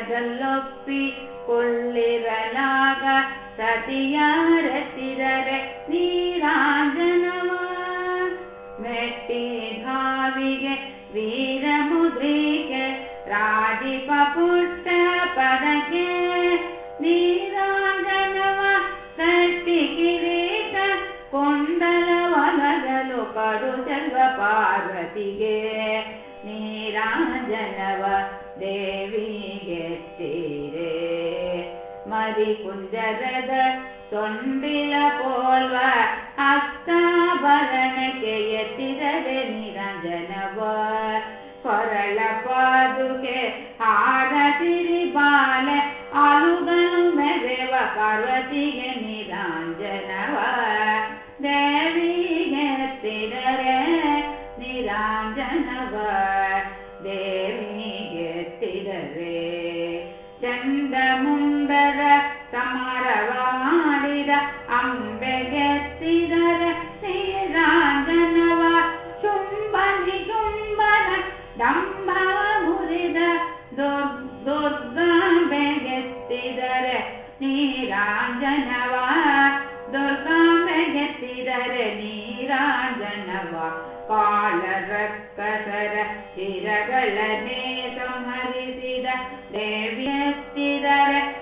ಪೀಠದಲ್ಲೊಪ್ಪಿ ಕೊಳ್ಳಿರಲಾಗ ಸತಿಯಾರೆತ್ತಿದರೆ ನೀರಾಂಜನವ ಮೆಟ್ಟಿ ಧಾವಿಗೆ ವೀರ ಮುದ್ರಿಕೆ ರಾಜಿಪ ಪುಟ್ಟ ಪದಕ್ಕೆ ನೀರಾಂಜನವ ಕಟ್ಟಿ ಕಿರೀಟ ಕೊಂಡಲ ಒಲಗಲು ಕಡು ಚೆಲ್ವ ಪಾರ್ವತಿಗೆ ನೀರಾಂಜನವ ದೇವಿಗೆ ತೀರೆ ಮರಿ ಕುಂಜರದ ತೊಂಡಿಲ ಪೋಲ್ವ ಅಷ್ಟಾಭರಣಕ್ಕೆ ಎತ್ತಿದರೆ ನಿರಂಜನವ ಕೊರಳ ಪಾದುಕೆ ಹಾರ ಸಿರಿ ಬಾಲೆ ಅಲುಗನು ಮೆರೆವ ಪಾರ್ವತಿಗೆ ನಿರಾಂಜನವ ದೇವಿಗೆ ಎತ್ತಿದರೆ ನಿರಾಂಜನವ ಮುಂದರ ಸಮಾರವ ಮಾಡಿದ ಅಂಬೆಗೆತ್ತಿದರೆ ಶ್ರೀರಾಂಜನವ ಚುಂಬನಿ ಚುಂಬನ ಡಂಬವ ಮುರಿದ ದುರ್ಗಾಂಬೆಗೆತ್ತಿದರೆ ನೀರಾಂಜನವ ದುರ್ಗಾಂಬೆಗೆತ್ತಿದರೆ ನೀರಾಂಜನವ ಕಾಳರಕ್ಕಸರ ಚಿರಗಳನ್ನೇ ಸಂಹರಿಸಿದ ದೇವಿಯತ್ತಿದರೆ